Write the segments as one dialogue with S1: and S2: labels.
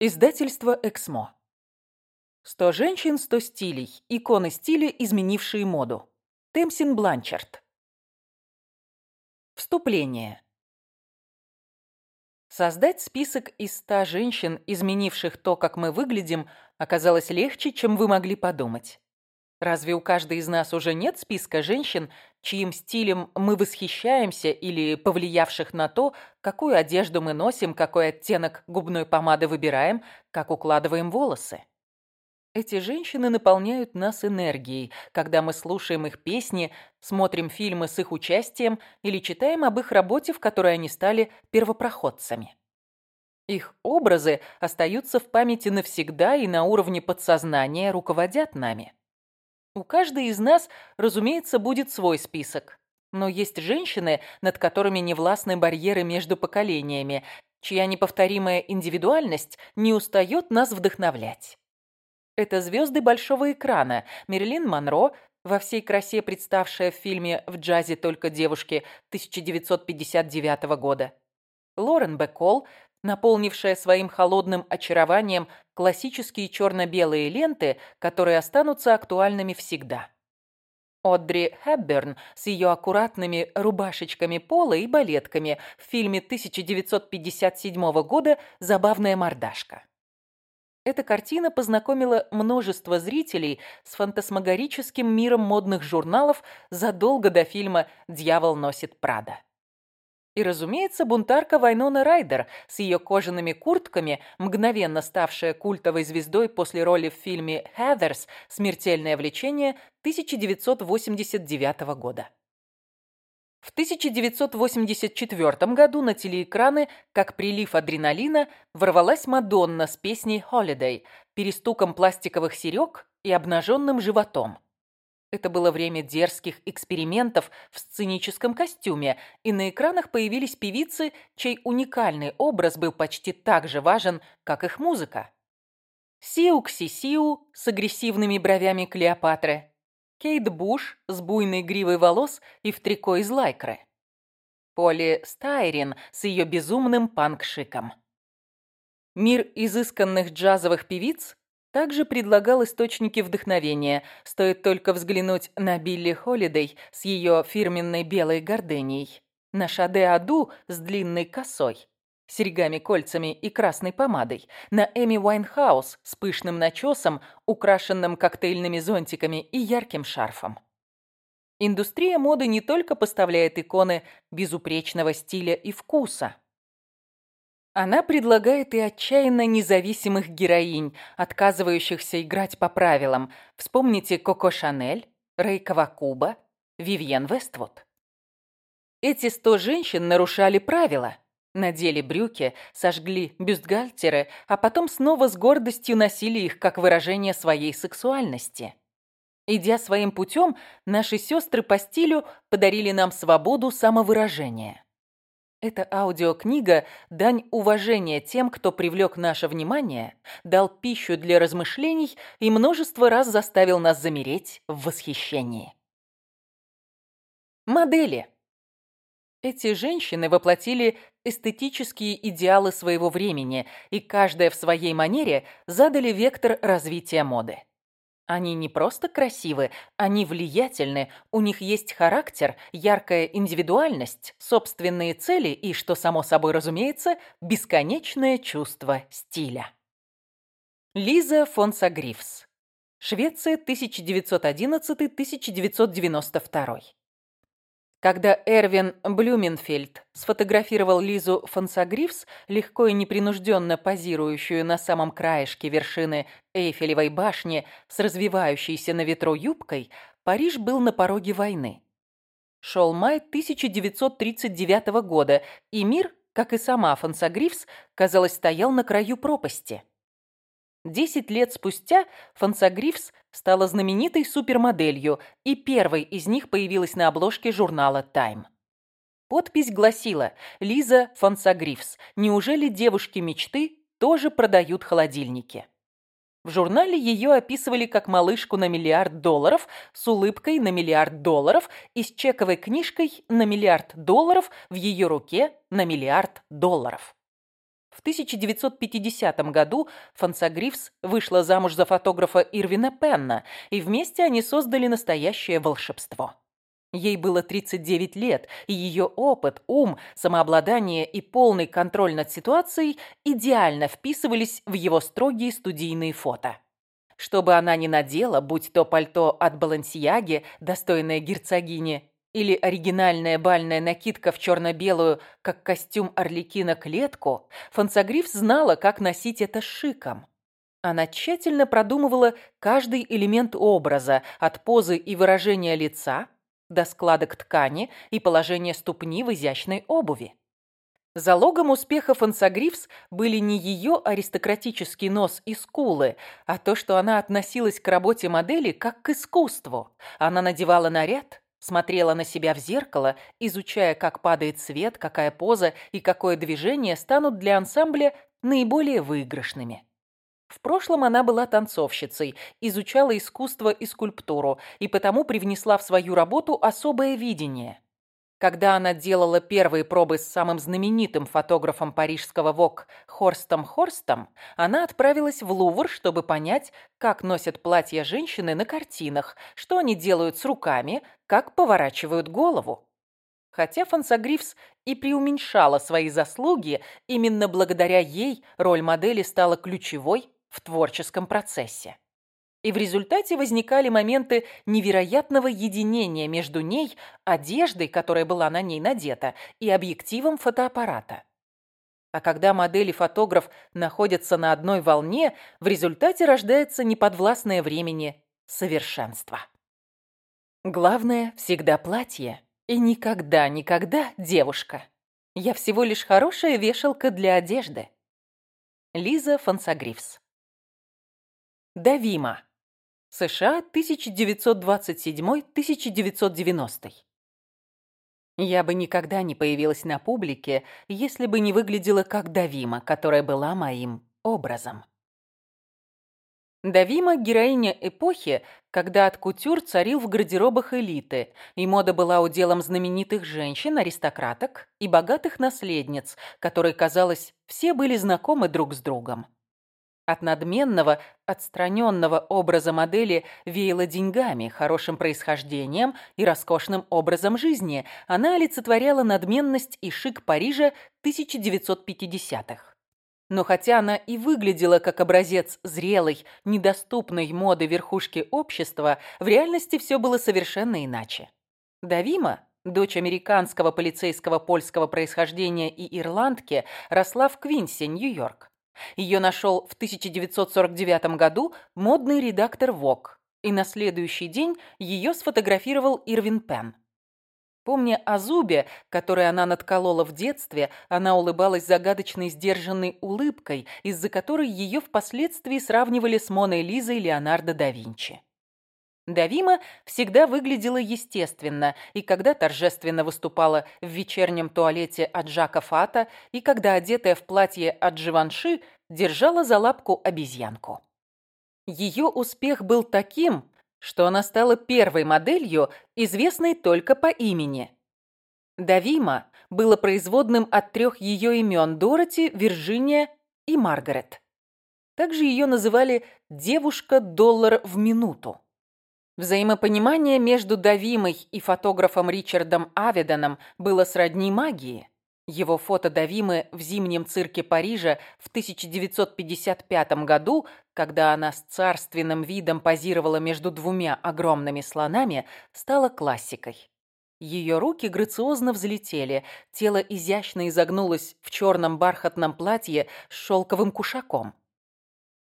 S1: Издательство «Эксмо». 100 женщин, 100 стилей. Иконы стиля, изменившие моду. Темсин Бланчард. Вступление. Создать список из 100 женщин, изменивших то, как мы выглядим, оказалось легче, чем вы могли подумать. Разве у каждой из нас уже нет списка женщин, чьим стилем мы восхищаемся или повлиявших на то, какую одежду мы носим, какой оттенок губной помады выбираем, как укладываем волосы? Эти женщины наполняют нас энергией, когда мы слушаем их песни, смотрим фильмы с их участием или читаем об их работе, в которой они стали первопроходцами. Их образы остаются в памяти навсегда и на уровне подсознания руководят нами. У каждой из нас, разумеется, будет свой список. Но есть женщины, над которыми не властны барьеры между поколениями, чья неповторимая индивидуальность не устает нас вдохновлять. Это звезды большого экрана Мерлин Монро, во всей красе представшая в фильме «В джазе только девушки» 1959 года. Лорен Бекол, наполнившая своим холодным очарованием классические черно-белые ленты, которые останутся актуальными всегда. Одри Хэбберн с ее аккуратными рубашечками пола и балетками в фильме 1957 года «Забавная мордашка». Эта картина познакомила множество зрителей с фантасмагорическим миром модных журналов задолго до фильма «Дьявол носит Прада». И, разумеется, бунтарка Вайнона Райдер с ее кожаными куртками, мгновенно ставшая культовой звездой после роли в фильме «Хэдерс. Смертельное влечение» 1989 года. В 1984 году на телеэкраны, как прилив адреналина, ворвалась Мадонна с песней *Холидей* перестуком пластиковых серег и обнаженным животом. Это было время дерзких экспериментов в сценическом костюме, и на экранах появились певицы, чей уникальный образ был почти так же важен, как их музыка. Сиу Ксисиу с агрессивными бровями Клеопатры, Кейт Буш с буйной гривой волос и в трико из лайкры, Поли Стайрин с ее безумным панк-шиком. Мир изысканных джазовых певиц также предлагал источники вдохновения. Стоит только взглянуть на Билли Холидей с ее фирменной белой горденьей, на Шаде Аду с длинной косой, серьгами-кольцами и красной помадой, на Эми Уайнхаус с пышным начесом, украшенным коктейльными зонтиками и ярким шарфом. Индустрия моды не только поставляет иконы безупречного стиля и вкуса – она предлагает и отчаянно независимых героинь, отказывающихся играть по правилам. Вспомните Коко Шанель, Рэй Кавакуба, Вивьен Вествуд. Эти сто женщин нарушали правила. Надели брюки, сожгли бюстгальтеры, а потом снова с гордостью носили их как выражение своей сексуальности. Идя своим путем, наши сестры по стилю подарили нам свободу самовыражения. Эта аудиокнига – дань уважения тем, кто привлек наше внимание, дал пищу для размышлений и множество раз заставил нас замереть в восхищении. Модели. Эти женщины воплотили эстетические идеалы своего времени и каждая в своей манере задали вектор развития моды. Они не просто красивы, они влиятельны, у них есть характер, яркая индивидуальность, собственные цели и, что само собой разумеется, бесконечное чувство стиля. Лиза фон Сагрифс, Швеция 1911-1992. Когда Эрвин Блюменфельд сфотографировал Лизу Фонсагривс, легко и непринужденно позирующую на самом краешке вершины Эйфелевой башни с развивающейся на ветру юбкой, Париж был на пороге войны. Шел май 1939 года, и мир, как и сама Фонсагривс, казалось, стоял на краю пропасти. Десять лет спустя Фонсагривс стала знаменитой супермоделью, и первой из них появилась на обложке журнала Time. Подпись гласила «Лиза Фонсагрифс. Неужели девушки мечты тоже продают холодильники?» В журнале ее описывали как малышку на миллиард долларов, с улыбкой на миллиард долларов и с чековой книжкой на миллиард долларов в ее руке на миллиард долларов. В 1950 году Фансагрифс вышла замуж за фотографа Ирвина Пенна, и вместе они создали настоящее волшебство. Ей было 39 лет, и ее опыт, ум, самообладание и полный контроль над ситуацией идеально вписывались в его строгие студийные фото. Что бы она ни надела, будь то пальто от Балансиаги, достойное герцогини, или оригинальная бальная накидка в черно-белую, как костюм Орликина, клетку, Фонсагриф знала, как носить это шиком. Она тщательно продумывала каждый элемент образа, от позы и выражения лица до складок ткани и положения ступни в изящной обуви. Залогом успеха Фонсагрифс были не ее аристократический нос и скулы, а то, что она относилась к работе модели как к искусству. Она надевала наряд, Смотрела на себя в зеркало, изучая, как падает свет, какая поза и какое движение станут для ансамбля наиболее выигрышными. В прошлом она была танцовщицей, изучала искусство и скульптуру, и потому привнесла в свою работу особое видение – когда она делала первые пробы с самым знаменитым фотографом парижского ВОК Хорстом Хорстом, она отправилась в Лувр, чтобы понять, как носят платья женщины на картинах, что они делают с руками, как поворачивают голову. Хотя Фансагрифс и преуменьшала свои заслуги, именно благодаря ей роль модели стала ключевой в творческом процессе и в результате возникали моменты невероятного единения между ней, одеждой, которая была на ней надета, и объективом фотоаппарата. А когда модель и фотограф находятся на одной волне, в результате рождается неподвластное времени совершенство. Главное всегда платье и никогда-никогда девушка. Я всего лишь хорошая вешалка для одежды. Лиза Фонсагривс. Давима. США 1927-1990. Я бы никогда не появилась на публике, если бы не выглядела как Давима, которая была моим образом. Давима – героиня эпохи, когда от кутюр царил в гардеробах элиты, и мода была уделом знаменитых женщин, аристократок и богатых наследниц, которые, казалось, все были знакомы друг с другом. От надменного, отстраненного образа модели веяло деньгами, хорошим происхождением и роскошным образом жизни. Она олицетворяла надменность и шик Парижа 1950-х. Но хотя она и выглядела как образец зрелой, недоступной моды верхушки общества, в реальности все было совершенно иначе. Давима, дочь американского полицейского польского происхождения и ирландки, росла в Квинсе, Нью-Йорк. Ее нашел в 1949 году модный редактор Вог, и на следующий день ее сфотографировал Ирвин Пен. Помня о зубе, который она надколола в детстве, она улыбалась загадочной сдержанной улыбкой, из-за которой ее впоследствии сравнивали с Моной Лизой Леонардо да Винчи. Давима всегда выглядела естественно, и когда торжественно выступала в вечернем туалете от Жака Фата, и когда, одетая в платье от Дживанши держала за лапку обезьянку. Ее успех был таким, что она стала первой моделью, известной только по имени. Давима было производным от трех ее имен Дороти, Вирджиния и Маргарет. Также ее называли «девушка-доллар в минуту». Взаимопонимание между Давимой и фотографом Ричардом Аведаном было сродни магии. Его фото Давимы в зимнем цирке Парижа в 1955 году, когда она с царственным видом позировала между двумя огромными слонами, стало классикой. Ее руки грациозно взлетели, тело изящно изогнулось в черном бархатном платье с шелковым кушаком.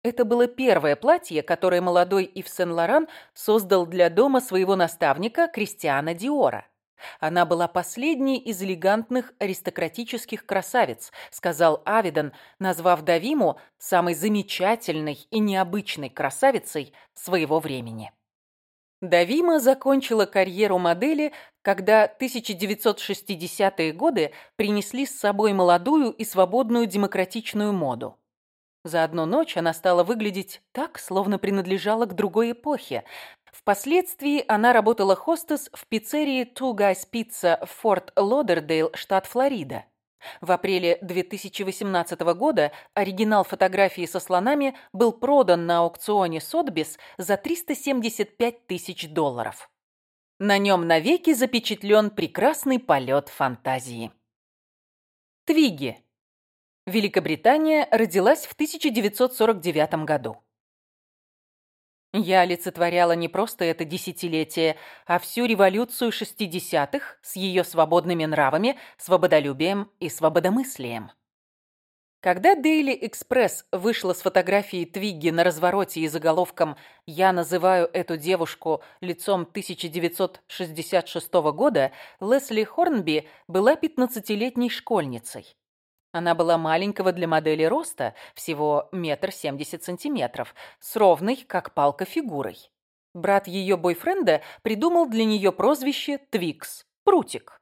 S1: Это было первое платье, которое молодой Ив Сен-Лоран создал для дома своего наставника Кристиана Диора. «Она была последней из элегантных аристократических красавиц», сказал Авидан, назвав Давиму самой замечательной и необычной красавицей своего времени. Давима закончила карьеру модели, когда 1960-е годы принесли с собой молодую и свободную демократичную моду. За одну ночь она стала выглядеть так, словно принадлежала к другой эпохе. Впоследствии она работала хостес в пиццерии Two Guys Pizza в Форт Лодердейл, штат Флорида. В апреле 2018 года оригинал фотографии со слонами был продан на аукционе Sotheby's за 375 тысяч долларов. На нем навеки запечатлен прекрасный полет фантазии. Твиги Великобритания родилась в 1949 году. Я олицетворяла не просто это десятилетие, а всю революцию 60-х с ее свободными нравами, свободолюбием и свободомыслием. Когда Daily Express вышла с фотографией Твигги на развороте и заголовком «Я называю эту девушку лицом 1966 года», Лесли Хорнби была 15-летней школьницей. Она была маленького для модели роста, всего метр семьдесят сантиметров, с ровной, как палка, фигурой. Брат ее бойфренда придумал для нее прозвище Twigs – Прутик.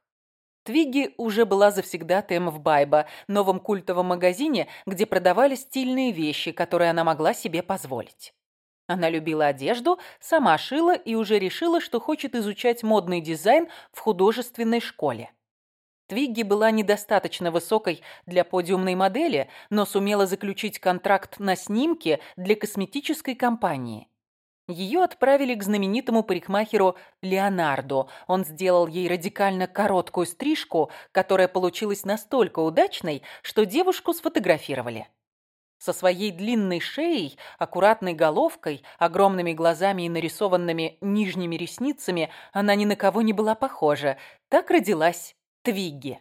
S1: Твиги уже была завсегдатаем в Biba, новом культовом магазине, где продавали стильные вещи, которые она могла себе позволить. Она любила одежду, сама шила и уже решила, что хочет изучать модный дизайн в художественной школе. Твигги была недостаточно высокой для подиумной модели, но сумела заключить контракт на снимке для косметической компании. Ее отправили к знаменитому парикмахеру Леонардо. Он сделал ей радикально короткую стрижку, которая получилась настолько удачной, что девушку сфотографировали. Со своей длинной шеей, аккуратной головкой, огромными глазами и нарисованными нижними ресницами она ни на кого не была похожа. Так родилась Твигги.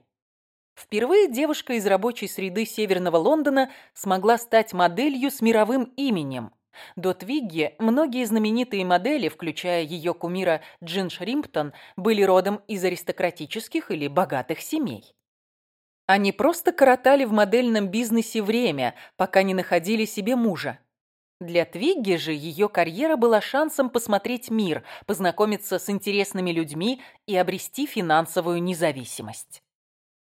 S1: Впервые девушка из рабочей среды Северного Лондона смогла стать моделью с мировым именем. До Твигги многие знаменитые модели, включая ее кумира Джин Шримптон, были родом из аристократических или богатых семей. Они просто коротали в модельном бизнесе время, пока не находили себе мужа. Для Твигги же ее карьера была шансом посмотреть мир, познакомиться с интересными людьми и обрести финансовую независимость.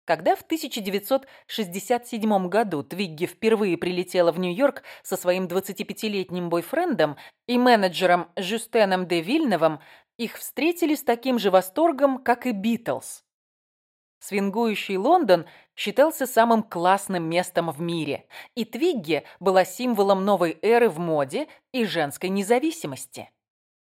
S1: Когда в 1967 году Твигги впервые прилетела в Нью-Йорк со своим 25-летним бойфрендом и менеджером Жюстеном де Вильновым, их встретили с таким же восторгом, как и Битлз. Свингующий Лондон считался самым классным местом в мире, и Твигги была символом новой эры в моде и женской независимости.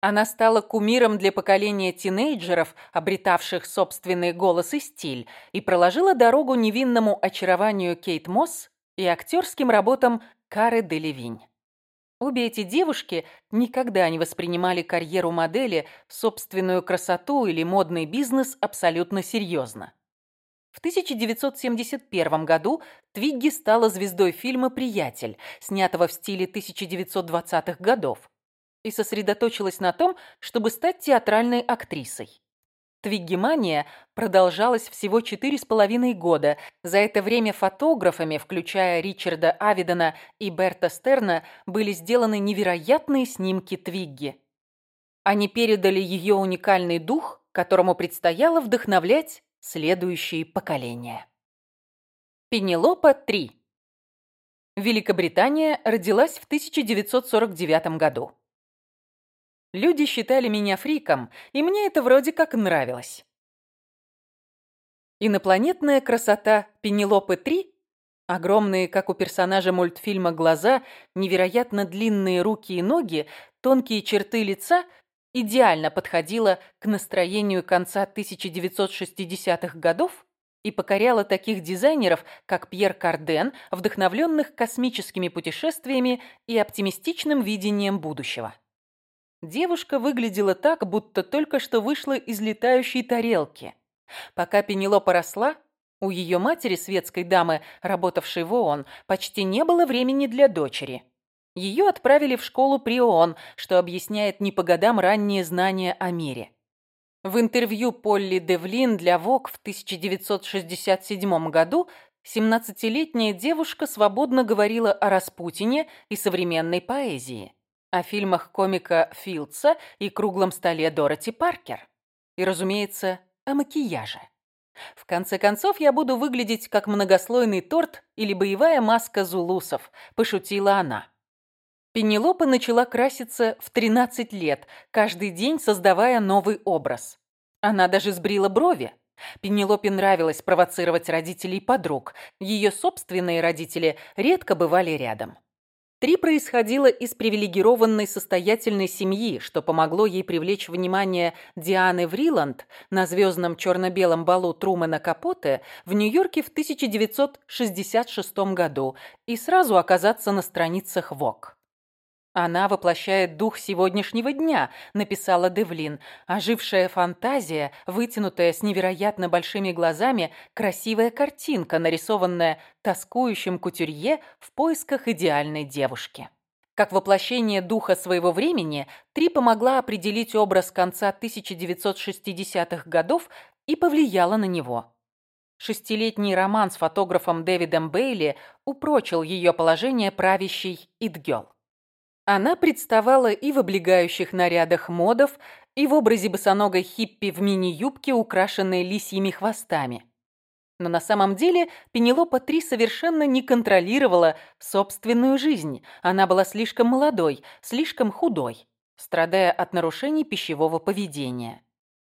S1: Она стала кумиром для поколения тинейджеров, обретавших собственный голос и стиль, и проложила дорогу невинному очарованию Кейт Мосс и актерским работам Кары Делевинь. Обе эти девушки никогда не воспринимали карьеру модели, собственную красоту или модный бизнес абсолютно серьезно. В 1971 году Твигги стала звездой фильма «Приятель», снятого в стиле 1920-х годов, и сосредоточилась на том, чтобы стать театральной актрисой. Твиггимания продолжалась всего четыре с половиной года. За это время фотографами, включая Ричарда Авидона и Берта Стерна, были сделаны невероятные снимки Твигги. Они передали ее уникальный дух, которому предстояло вдохновлять Следующие поколения. Пенелопа 3. Великобритания родилась в 1949 году. Люди считали меня фриком, и мне это вроде как нравилось. Инопланетная красота Пенелопы 3 Огромные, как у персонажа мультфильма, глаза, невероятно длинные руки и ноги, тонкие черты лица идеально подходила к настроению конца 1960-х годов и покоряла таких дизайнеров, как Пьер Карден, вдохновленных космическими путешествиями и оптимистичным видением будущего. Девушка выглядела так, будто только что вышла из летающей тарелки. Пока Пенелопа росла, у ее матери, светской дамы, работавшей в ООН, почти не было времени для дочери – ее отправили в школу Прион, что объясняет не по годам ранние знания о мире. В интервью Полли Девлин для Vogue в 1967 году 17-летняя девушка свободно говорила о Распутине и современной поэзии, о фильмах комика Филдса и круглом столе Дороти Паркер. И, разумеется, о макияже. В конце концов, я буду выглядеть как многослойный торт или боевая маска зулусов, пошутила она. Пенелопа начала краситься в 13 лет, каждый день создавая новый образ. Она даже сбрила брови. Пенелопе нравилось провоцировать родителей подруг. Ее собственные родители редко бывали рядом. Три происходило из привилегированной состоятельной семьи, что помогло ей привлечь внимание Дианы Вриланд на звездном черно-белом балу Трумана Капоте в Нью-Йорке в 1966 году и сразу оказаться на страницах Vogue. «Она воплощает дух сегодняшнего дня», — написала Девлин. «Ожившая фантазия, вытянутая с невероятно большими глазами, красивая картинка, нарисованная тоскующим кутюрье в поисках идеальной девушки». Как воплощение духа своего времени, Три помогла определить образ конца 1960-х годов и повлияла на него. Шестилетний роман с фотографом Дэвидом Бейли упрочил ее положение правящей «Идгел». Она представала и в облегающих нарядах модов, и в образе босоногой хиппи в мини-юбке, украшенной лисьими хвостами. Но на самом деле Пенелопа Три совершенно не контролировала собственную жизнь. Она была слишком молодой, слишком худой, страдая от нарушений пищевого поведения.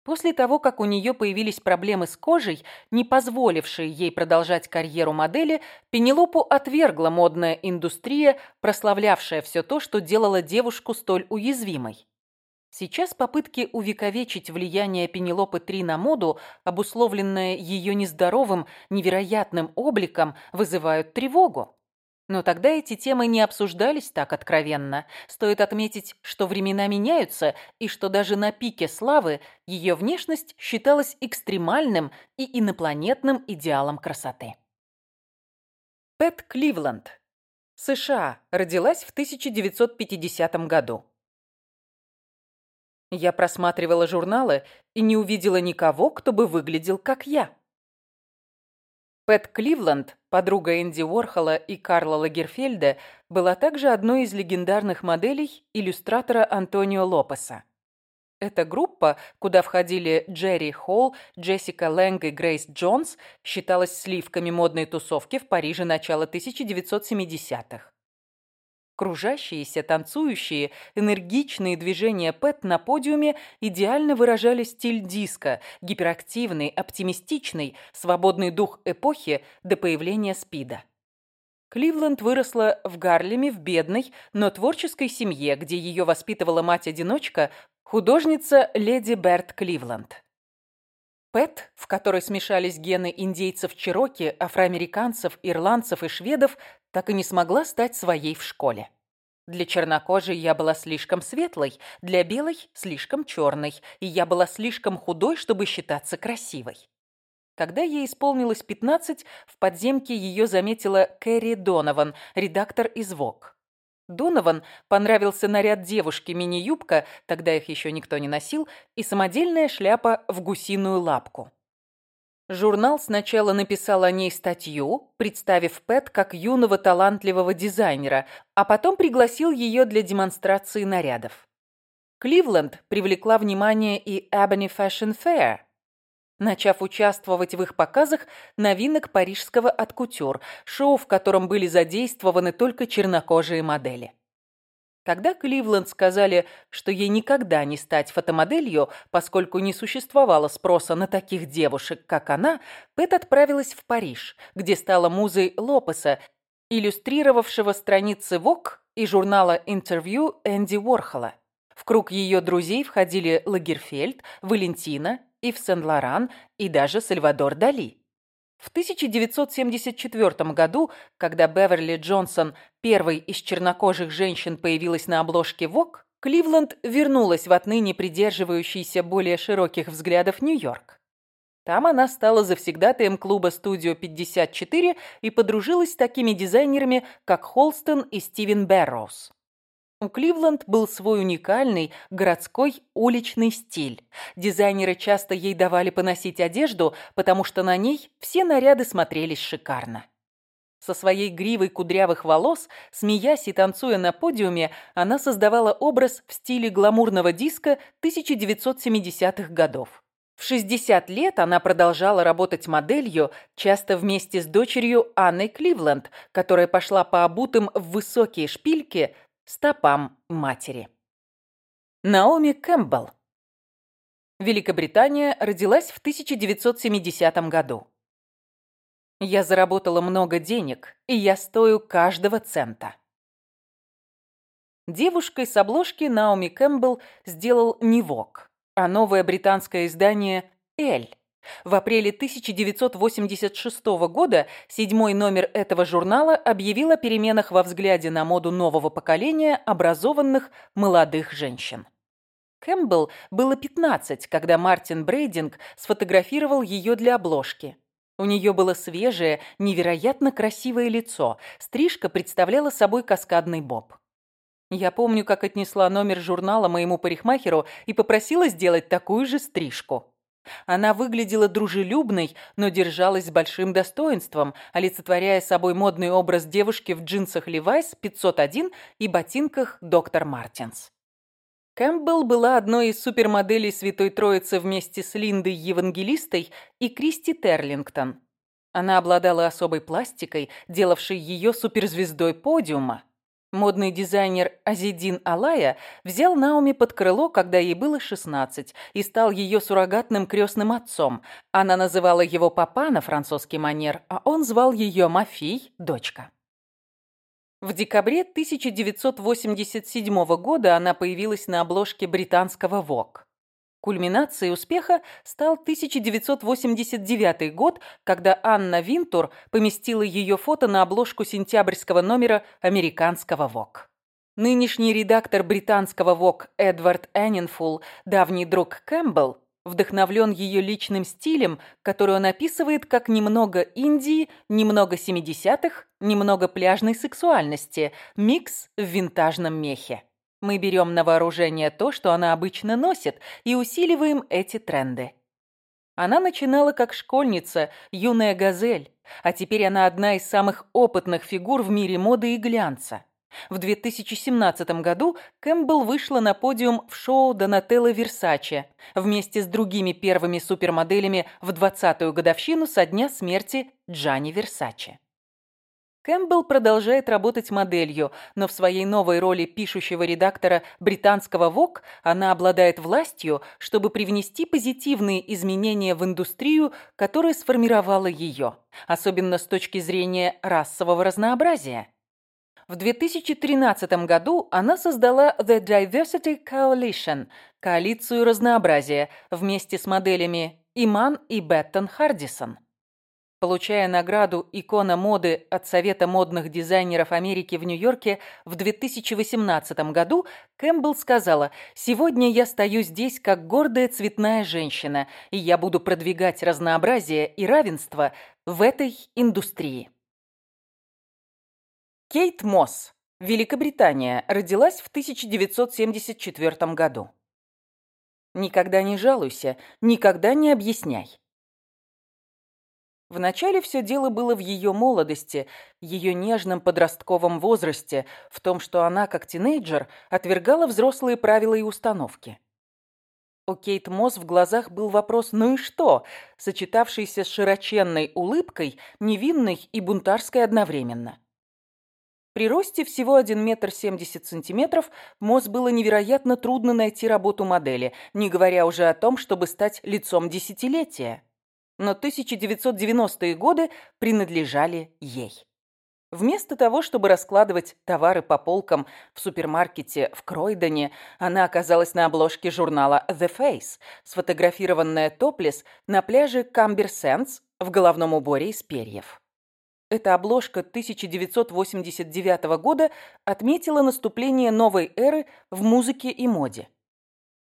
S1: После того, как у нее появились проблемы с кожей, не позволившие ей продолжать карьеру модели, Пенелопу отвергла модная индустрия, прославлявшая все то, что делала девушку столь уязвимой. Сейчас попытки увековечить влияние Пенелопы Три на моду, обусловленное ее нездоровым, невероятным обликом, вызывают тревогу. Но тогда эти темы не обсуждались так откровенно. Стоит отметить, что времена меняются, и что даже на пике славы ее внешность считалась экстремальным и инопланетным идеалом красоты. Пэт Кливленд, США, родилась в 1950 году. Я просматривала журналы и не увидела никого, кто бы выглядел как я. Пэт Кливленд, подруга Энди Уорхола и Карла Лагерфельда, была также одной из легендарных моделей иллюстратора Антонио Лопеса. Эта группа, куда входили Джерри Холл, Джессика Лэнг и Грейс Джонс, считалась сливками модной тусовки в Париже начала 1970-х. Кружащиеся, танцующие, энергичные движения Пэт на подиуме идеально выражали стиль диска, гиперактивный, оптимистичный, свободный дух эпохи до появления СПИДа. Кливленд выросла в Гарлеме в бедной, но творческой семье, где ее воспитывала мать-одиночка, художница леди Берт Кливленд. Пэт, в которой смешались гены индейцев Чироки, афроамериканцев, ирландцев и шведов, так и не смогла стать своей в школе. Для чернокожей я была слишком светлой, для белой – слишком черной, и я была слишком худой, чтобы считаться красивой. Когда ей исполнилось 15, в подземке ее заметила Кэрри Донован, редактор из «Вог». Донован понравился наряд девушки мини-юбка, тогда их еще никто не носил, и самодельная шляпа в гусиную лапку. Журнал сначала написал о ней статью, представив Пэт как юного талантливого дизайнера, а потом пригласил ее для демонстрации нарядов. Кливленд привлекла внимание и Ebony Fashion Fair, начав участвовать в их показах новинок парижского от кутюр, шоу, в котором были задействованы только чернокожие модели. Когда Кливленд сказали, что ей никогда не стать фотомоделью, поскольку не существовало спроса на таких девушек, как она, Пэт отправилась в Париж, где стала музой Лопеса, иллюстрировавшего страницы Vogue и журнала «Интервью» Энди Уорхола. В круг ее друзей входили Лагерфельд, Валентина, Ив Сен-Лоран и даже Сальвадор Дали. В 1974 году, когда Беверли Джонсон, первой из чернокожих женщин, появилась на обложке ВОК, Кливленд вернулась в отныне придерживающийся более широких взглядов Нью-Йорк. Там она стала завсегдатаем клуба «Студио 54» и подружилась с такими дизайнерами, как Холстон и Стивен Берроуз. У Кливленд был свой уникальный городской уличный стиль. Дизайнеры часто ей давали поносить одежду, потому что на ней все наряды смотрелись шикарно. Со своей гривой кудрявых волос, смеясь и танцуя на подиуме, она создавала образ в стиле гламурного диска 1970-х годов. В 60 лет она продолжала работать моделью, часто вместе с дочерью Анной Кливленд, которая пошла по обутым в высокие шпильки стопам матери. Наоми Кэмпбелл. Великобритания родилась в 1970 году. Я заработала много денег, и я стою каждого цента. Девушкой с обложки Наоми Кэмпбелл сделал не Нивок, а новое британское издание «Эль» В апреле 1986 года седьмой номер этого журнала объявил о переменах во взгляде на моду нового поколения образованных молодых женщин. Кэмпбелл было 15, когда Мартин Брейдинг сфотографировал ее для обложки. У нее было свежее, невероятно красивое лицо. Стрижка представляла собой каскадный боб. Я помню, как отнесла номер журнала моему парикмахеру и попросила сделать такую же стрижку. Она выглядела дружелюбной, но держалась с большим достоинством, олицетворяя собой модный образ девушки в джинсах Levi's 501 и ботинках Dr. Martens. Кэмпбелл была одной из супермоделей Святой Троицы вместе с Линдой Евангелистой и Кристи Терлингтон. Она обладала особой пластикой, делавшей ее суперзвездой подиума. Модный дизайнер Азидин Алая взял Науми под крыло, когда ей было 16, и стал ее суррогатным крестным отцом. Она называла его папа на французский манер, а он звал ее Мафий, дочка. В декабре 1987 года она появилась на обложке британского Vogue. Кульминацией успеха стал 1989 год, когда Анна Винтур поместила ее фото на обложку сентябрьского номера американского ВОК. Нынешний редактор британского ВОК Эдвард Эннинфул, давний друг Кэмпбелл, вдохновлен ее личным стилем, который он описывает как немного Индии, немного 70-х, немного пляжной сексуальности, микс в винтажном мехе. Мы берем на вооружение то, что она обычно носит, и усиливаем эти тренды. Она начинала как школьница, юная газель, а теперь она одна из самых опытных фигур в мире моды и глянца. В 2017 году Кэмпбелл вышла на подиум в шоу Донателло Версаче вместе с другими первыми супермоделями в 20-ю годовщину со дня смерти Джани Версаче. Кэмпбелл продолжает работать моделью, но в своей новой роли пишущего редактора британского ВОК она обладает властью, чтобы привнести позитивные изменения в индустрию, которая сформировала ее, особенно с точки зрения расового разнообразия. В 2013 году она создала The Diversity Coalition – коалицию разнообразия вместе с моделями Иман и Беттон Хардисон. Получая награду «Икона моды» от Совета модных дизайнеров Америки в Нью-Йорке в 2018 году, Кэмпбелл сказала, «Сегодня я стою здесь как гордая цветная женщина, и я буду продвигать разнообразие и равенство в этой индустрии». Кейт Мосс, Великобритания, родилась в 1974 году. Никогда не жалуйся, никогда не объясняй. Вначале все дело было в ее молодости, ее нежном подростковом возрасте, в том, что она, как тинейджер, отвергала взрослые правила и установки. У Кейт Мосс в глазах был вопрос «ну и что?», сочетавшийся с широченной улыбкой, невинной и бунтарской одновременно. При росте всего 1 метр 70 сантиметров Мосс было невероятно трудно найти работу модели, не говоря уже о том, чтобы стать лицом десятилетия но 1990-е годы принадлежали ей. Вместо того, чтобы раскладывать товары по полкам в супермаркете в Кройдоне, она оказалась на обложке журнала The Face, сфотографированная топлес на пляже Камберсенс в головном уборе из перьев. Эта обложка 1989 года отметила наступление новой эры в музыке и моде.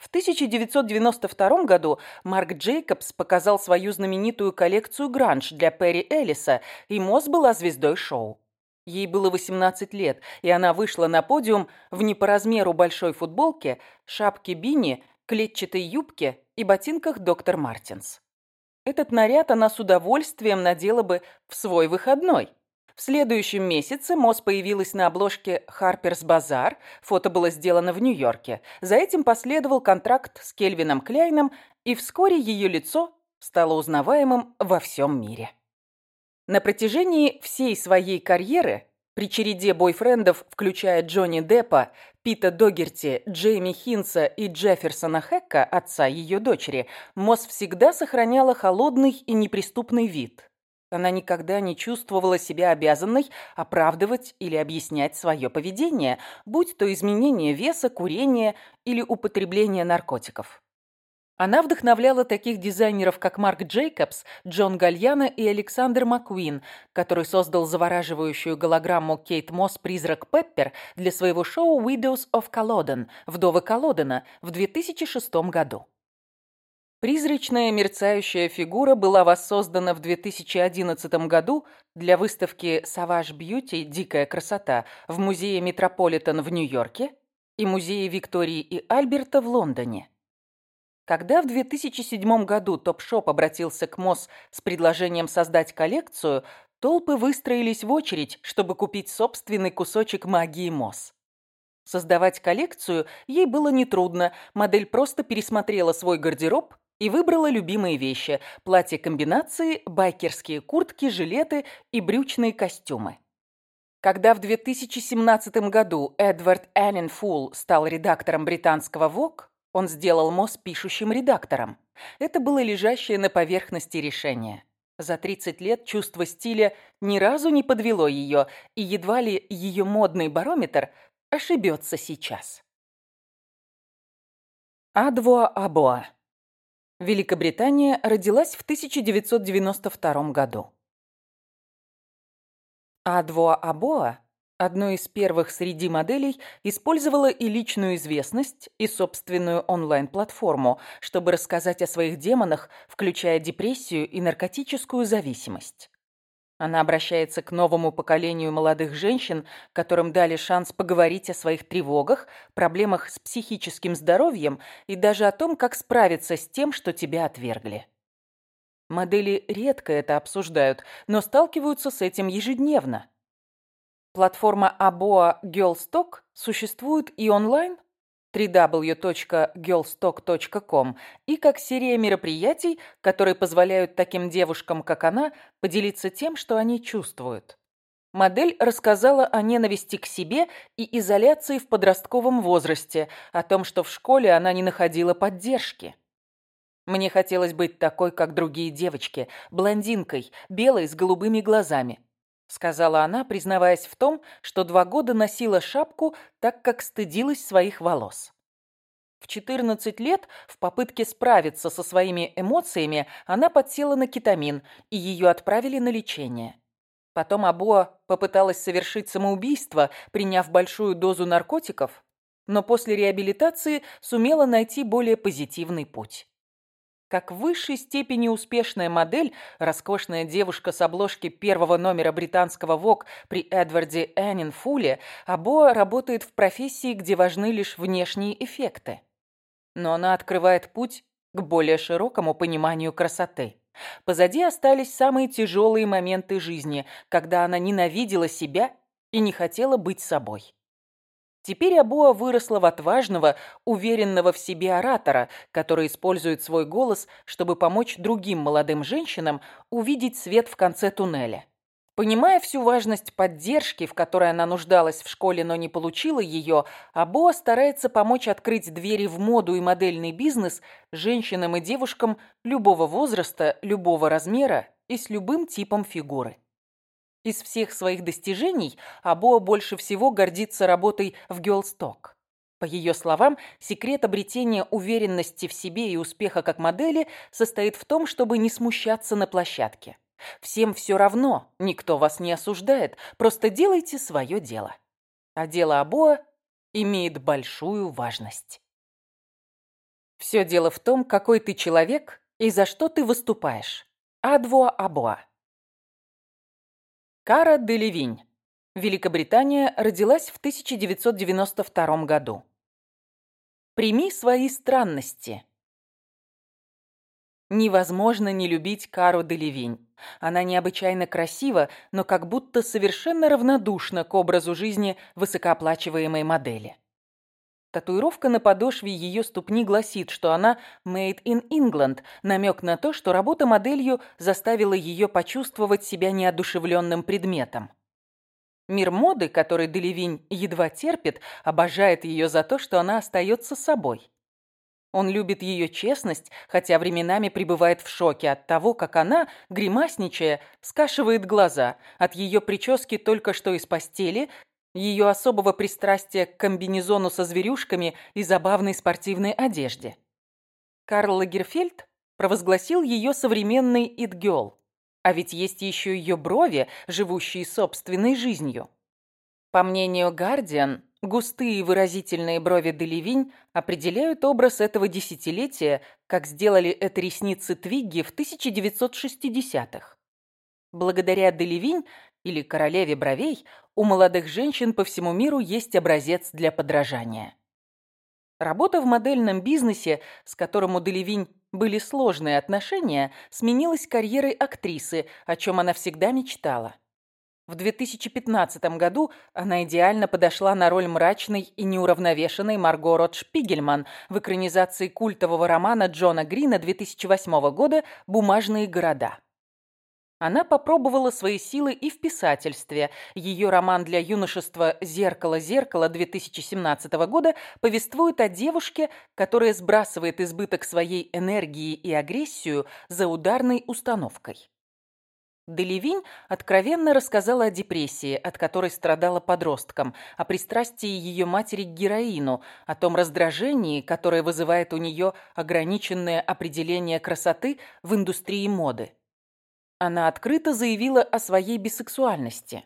S1: В 1992 году Марк Джейкобс показал свою знаменитую коллекцию «Гранж» для Перри Эллиса, и Мосс была звездой шоу. Ей было 18 лет, и она вышла на подиум в не по размеру большой футболке, шапке бини, клетчатой юбке и ботинках доктор Мартинс. Этот наряд она с удовольствием надела бы в свой выходной. В следующем месяце Мосс появилась на обложке Harper's Bazaar. Фото было сделано в Нью-Йорке. За этим последовал контракт с Кельвином Кляйном, и вскоре ее лицо стало узнаваемым во всем мире. На протяжении всей своей карьеры при череде бойфрендов, включая Джонни Деппа, Пита Догерти, Джейми Хинса и Джефферсона Хекка, отца ее дочери, Мосс всегда сохраняла холодный и неприступный вид. Она никогда не чувствовала себя обязанной оправдывать или объяснять свое поведение, будь то изменение веса, курение или употребление наркотиков. Она вдохновляла таких дизайнеров, как Марк Джейкобс, Джон Гальяна и Александр Маккуин, который создал завораживающую голограмму Кейт Мосс «Призрак Пеппер» для своего шоу «Widows of Culloden» – «Вдовы Колодена» в 2006 году. Призрачная мерцающая фигура была воссоздана в 2011 году для выставки «Саваж Бьюти. Дикая красота» в Музее Метрополитен в Нью-Йорке и Музее Виктории и Альберта в Лондоне. Когда в 2007 году Топшоп обратился к МОЗ с предложением создать коллекцию, толпы выстроились в очередь, чтобы купить собственный кусочек магии МОЗ. Создавать коллекцию ей было нетрудно, модель просто пересмотрела свой гардероб и выбрала любимые вещи – платья-комбинации, байкерские куртки, жилеты и брючные костюмы. Когда в 2017 году Эдвард Эллен Фул стал редактором британского Vogue, он сделал Мосс пишущим редактором. Это было лежащее на поверхности решение. За 30 лет чувство стиля ни разу не подвело ее, и едва ли ее модный барометр ошибется сейчас. Адвуа Абоа Великобритания родилась в 1992 году. Адвоа Абоа, одной из первых среди моделей, использовала и личную известность, и собственную онлайн-платформу, чтобы рассказать о своих демонах, включая депрессию и наркотическую зависимость. Она обращается к новому поколению молодых женщин, которым дали шанс поговорить о своих тревогах, проблемах с психическим здоровьем и даже о том, как справиться с тем, что тебя отвергли. Модели редко это обсуждают, но сталкиваются с этим ежедневно. Платформа Aboa Girlstock существует и онлайн, www.girlstock.com и как серия мероприятий, которые позволяют таким девушкам, как она, поделиться тем, что они чувствуют. Модель рассказала о ненависти к себе и изоляции в подростковом возрасте, о том, что в школе она не находила поддержки. Мне хотелось быть такой, как другие девочки, блондинкой, белой с голубыми глазами. — сказала она, признаваясь в том, что два года носила шапку, так как стыдилась своих волос. В 14 лет в попытке справиться со своими эмоциями она подсела на кетамин, и ее отправили на лечение. Потом Абоа попыталась совершить самоубийство, приняв большую дозу наркотиков, но после реабилитации сумела найти более позитивный путь как в высшей степени успешная модель, роскошная девушка с обложки первого номера британского ВОК при Эдварде Эннинфуле, Абоа работает в профессии, где важны лишь внешние эффекты. Но она открывает путь к более широкому пониманию красоты. Позади остались самые тяжелые моменты жизни, когда она ненавидела себя и не хотела быть собой. Теперь Абуа выросла в отважного, уверенного в себе оратора, который использует свой голос, чтобы помочь другим молодым женщинам увидеть свет в конце туннеля. Понимая всю важность поддержки, в которой она нуждалась в школе, но не получила ее, Абуа старается помочь открыть двери в моду и модельный бизнес женщинам и девушкам любого возраста, любого размера и с любым типом фигуры. Из всех своих достижений Абоа больше всего гордится работой в Гёрлсток. По ее словам, секрет обретения уверенности в себе и успеха как модели состоит в том, чтобы не смущаться на площадке. Всем все равно, никто вас не осуждает, просто делайте свое дело. А дело Абоа имеет большую важность. Все дело в том, какой ты человек и за что ты выступаешь. Адвуа Абоа. Кара де Левинь. Великобритания родилась в 1992 году. Прими свои странности. Невозможно не любить Кару де Левинь. Она необычайно красива, но как будто совершенно равнодушна к образу жизни высокооплачиваемой модели. Татуировка на подошве ее ступни гласит, что она «made in England», намек на то, что работа моделью заставила ее почувствовать себя неодушевленным предметом. Мир моды, который Делевинь едва терпит, обожает ее за то, что она остается собой. Он любит ее честность, хотя временами пребывает в шоке от того, как она, гримасничая, скашивает глаза. От ее прически только что из постели ее особого пристрастия к комбинезону со зверюшками и забавной спортивной одежде. Карл Лагерфельд провозгласил ее современной «Итгёл», а ведь есть еще ее брови, живущие собственной жизнью. По мнению «Гардиан», густые выразительные брови Делевинь определяют образ этого десятилетия, как сделали это ресницы Твигги в 1960-х. Благодаря Делевинь или королеве бровей у молодых женщин по всему миру есть образец для подражания. Работа в модельном бизнесе, с которым у Делевинь были сложные отношения, сменилась карьерой актрисы, о чем она всегда мечтала. В 2015 году она идеально подошла на роль мрачной и неуравновешенной Марго Рот Шпигельман в экранизации культового романа Джона Грина 2008 года «Бумажные города». Она попробовала свои силы и в писательстве. Ее роман для юношества «Зеркало, зеркало» 2017 года повествует о девушке, которая сбрасывает избыток своей энергии и агрессию за ударной установкой. Делевинь откровенно рассказала о депрессии, от которой страдала подростком, о пристрастии ее матери к героину, о том раздражении, которое вызывает у нее ограниченное определение красоты в индустрии моды она открыто заявила о своей бисексуальности.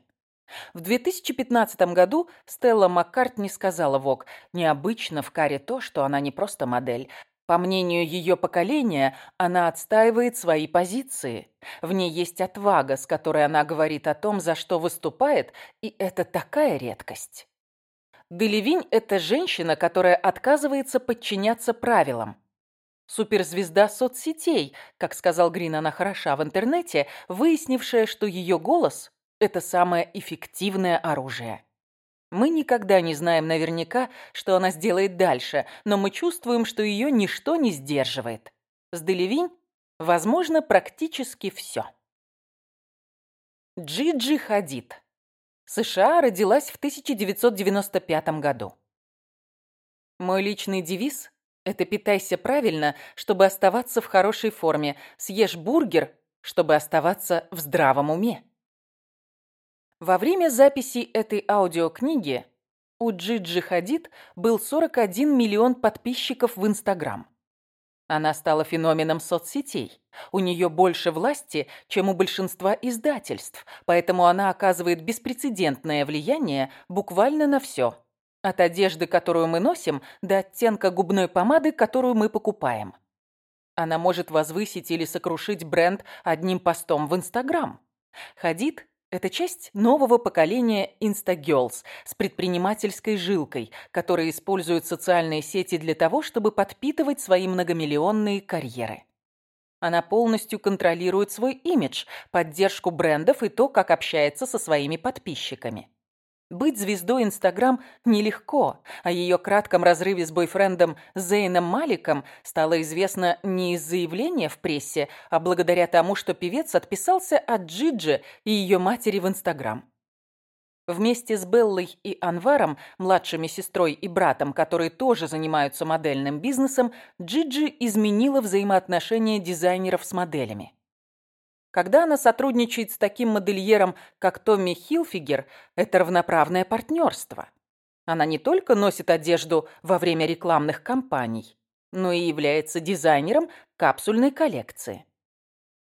S1: В 2015 году Стелла Маккартни сказала Вог, «Необычно в каре то, что она не просто модель. По мнению ее поколения, она отстаивает свои позиции. В ней есть отвага, с которой она говорит о том, за что выступает, и это такая редкость. Делевинь – это женщина, которая отказывается подчиняться правилам. Суперзвезда соцсетей, как сказал Грин, она хороша в интернете, выяснившая, что ее голос – это самое эффективное оружие. Мы никогда не знаем наверняка, что она сделает дальше, но мы чувствуем, что ее ничто не сдерживает. С Делевинь возможно практически все. Джиджи Хадид. США родилась в 1995 году. Мой личный девиз это питайся правильно, чтобы оставаться в хорошей форме. Съешь бургер, чтобы оставаться в здравом уме. Во время записи этой аудиокниги у Джиджи Хадид был 41 миллион подписчиков в Инстаграм. Она стала феноменом соцсетей. У нее больше власти, чем у большинства издательств, поэтому она оказывает беспрецедентное влияние буквально на все – от одежды, которую мы носим, до оттенка губной помады, которую мы покупаем. Она может возвысить или сокрушить бренд одним постом в Инстаграм. Хадид – это часть нового поколения инстагерлс с предпринимательской жилкой, которые используют социальные сети для того, чтобы подпитывать свои многомиллионные карьеры. Она полностью контролирует свой имидж, поддержку брендов и то, как общается со своими подписчиками. Быть звездой Инстаграм нелегко, а о ее кратком разрыве с бойфрендом Зейном Маликом стало известно не из заявления в прессе, а благодаря тому, что певец отписался от Джиджи и ее матери в Инстаграм. Вместе с Беллой и Анваром, младшими сестрой и братом, которые тоже занимаются модельным бизнесом, Джиджи изменила взаимоотношения дизайнеров с моделями. Когда она сотрудничает с таким модельером, как Томми Хилфигер, это равноправное партнерство. Она не только носит одежду во время рекламных кампаний, но и является дизайнером капсульной коллекции.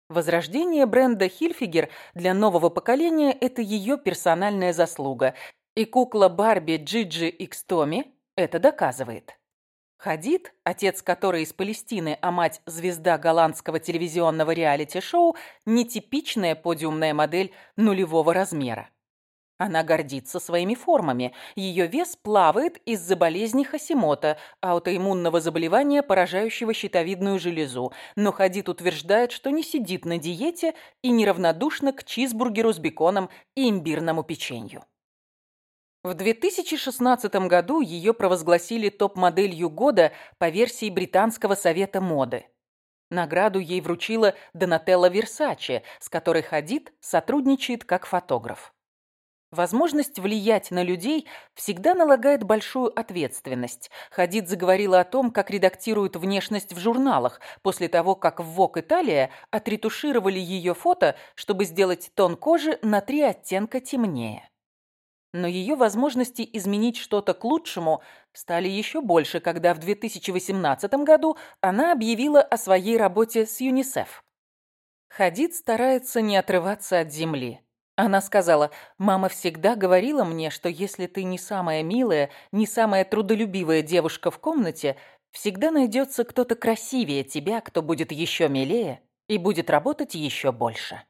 S1: Возрождение бренда Хильфигер для нового поколения – это ее персональная заслуга, и кукла Барби Джиджи Икстоми это доказывает. Хадид, отец которой из Палестины, а мать – звезда голландского телевизионного реалити-шоу, нетипичная подиумная модель нулевого размера. Она гордится своими формами. Ее вес плавает из-за болезни Хасимота, аутоиммунного заболевания, поражающего щитовидную железу. Но Хадид утверждает, что не сидит на диете и неравнодушна к чизбургеру с беконом и имбирному печенью. В 2016 году ее провозгласили топ-моделью года по версии Британского совета моды. Награду ей вручила Донателла Версаче, с которой Хадид сотрудничает как фотограф. Возможность влиять на людей всегда налагает большую ответственность. Хадид заговорила о том, как редактируют внешность в журналах, после того, как в Vogue Италия отретушировали ее фото, чтобы сделать тон кожи на три оттенка темнее но ее возможности изменить что-то к лучшему стали еще больше, когда в 2018 году она объявила о своей работе с ЮНИСЕФ. Хадид старается не отрываться от земли. Она сказала, «Мама всегда говорила мне, что если ты не самая милая, не самая трудолюбивая девушка в комнате, всегда найдется кто-то красивее тебя, кто будет еще милее и будет работать еще больше».